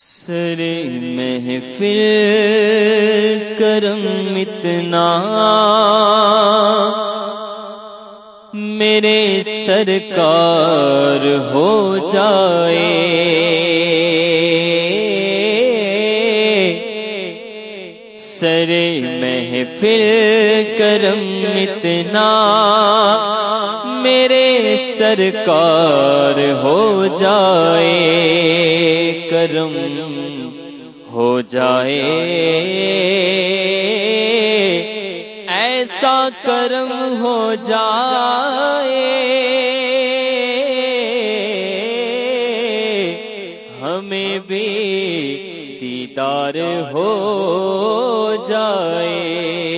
سر محفل کرم اتنا میرے سرکار ہو جائے۔ سر محفل کرم اتنا میرے سرکار ہو جائے۔ کرم ہو جائے۔ ایسا کرم ہو جائے۔ ہمیں بھی دیدار ہو جائے۔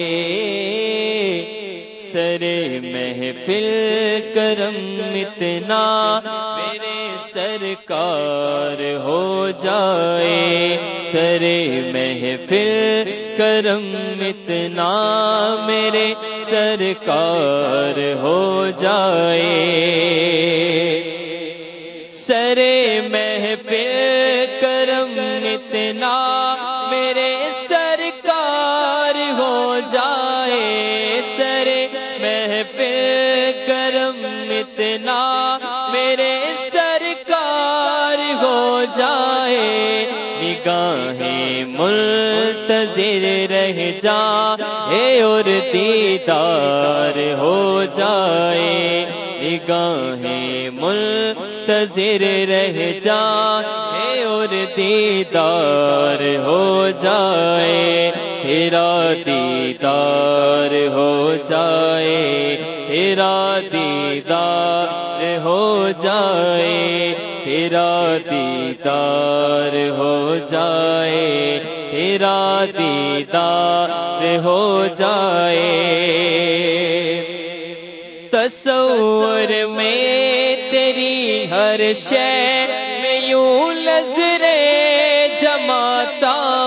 محفل کرم اتنا میرے سرکار ہو جائے سر محفل کرم اتنا میرے سرکار ہو جائے سر محفل کرم اتنا میرے سرکار ہو جائے سر محفل اتنا میرے سرکار ہو جائے، نگاہیں منتظر رہ جا اور دیدار ہو جائے۔ نگاہیں منتظر رہ جا اور دیدار ہو جائے۔ تیرا دیدار ہو جائے تیرا دیدار ہو جائے تیرا دیدار ہو جائے تیرا دیدار ہو جائے۔ تصور میں تیری ہر شے میں یوں نظریں جماتا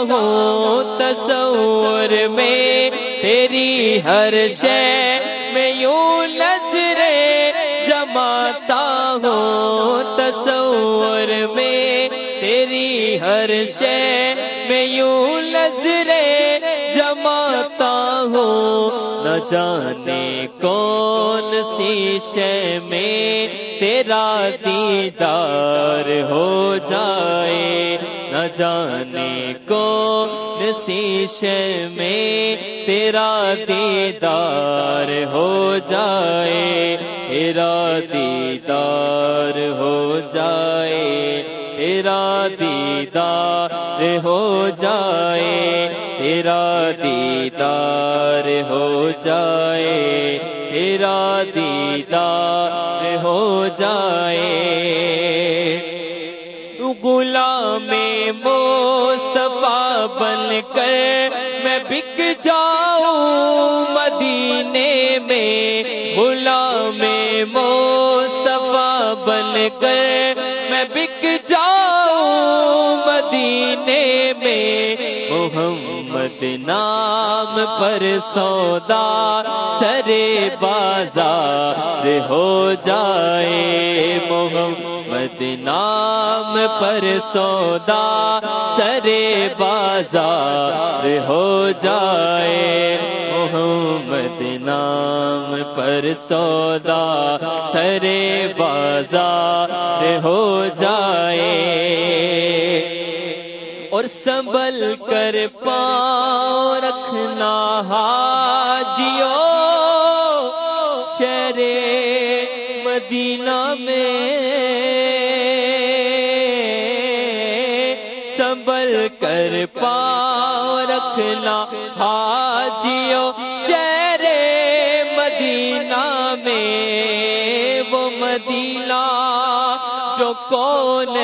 ہوں تصور میں تیری ہر شے میں یوں نظریں جماتا ہوں تصور میں تیری ہر شے میں یوں نظریں جماتا ہوں نہ جانے کون سی شے میں تیرا دیدار ہو جائے نہ جانے کون سی شے میں تیرا دیدار ہو جائے تیرا دیدار ہو جائے تیرا دیدار ہو جائے تیرا دیدار ہو جائے تیرا دیدار ہو جائے غلام مصطفیٰ بن کر میں بک جاؤں مدینے میں غلام مصطفیٰ بن کر میں بک جاؤں مدینے میں محمد نام پر سودا سرے بازار ہو جائے محمد نام پر سودا سرے بازار ہو جائے۔ محمد نام پر سودا سرے بازار ہو جائے۔ اور سنبھل کر پاؤں رکھنا حاجیو شہر مدینہ میں کر پاؤں رکھنا حاجیو شہر مدینہ میں وہ مدینہ جو کون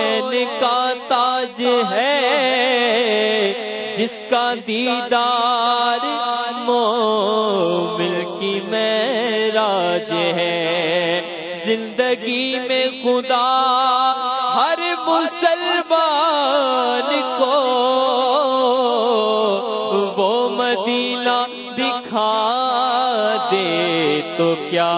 کا تاج ہے جس کا دیدار مومل کی معراج ہے زندگی میں خدا مدینہ دکھا دے تو کیا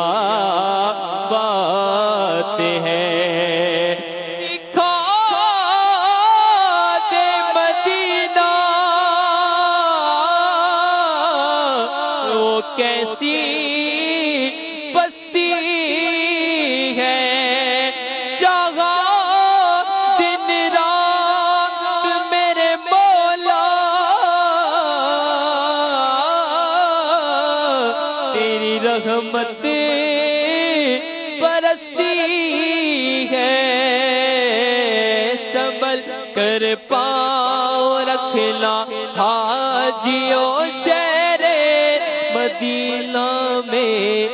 رحمت پرستی ہے۔ سبل کر پاؤ رکھنا حاجیو شہر مدینہ میں۔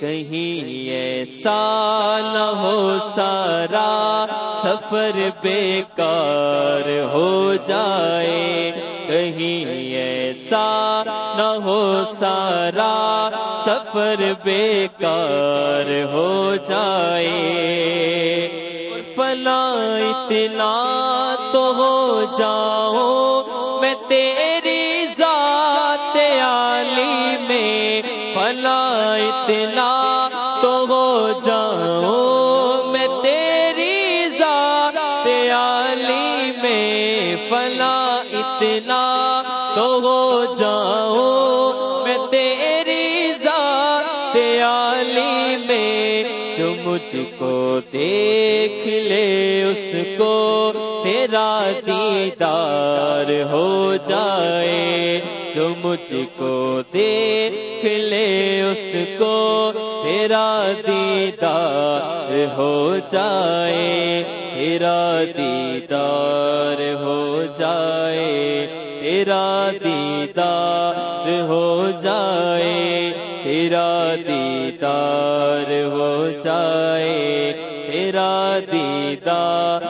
کہیں ایسا نہ ہو سارا سفر بیکار ہو جائے۔ کہیں ایسا نہ ہو سارا سفر بیکار ہو جائے۔ فلا اتنا تو ہو جاؤ۔ میں تیری ذات عالی میں فلا اتنا تو ہو جاؤ۔ میں تیری ذات عالی میں فلا اتنا ذات میں جو مجھ کو دیکھ لے، اس کو تیرا دیدار ہو جائے۔ جو مجھ کو دیکھ لے، اس کو تیرا دیدار ہو جائے۔ تیرا دیدار ہو جائے، تیرا دیدار ہو جائے۔ تیرا دیدار ہو جائے، تیرا دیدار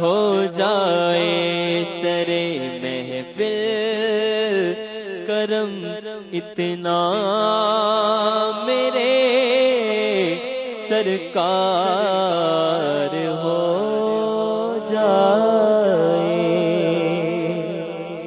ہو جائے۔ سرے محفل، کرم اتنا میرے سرکار ہو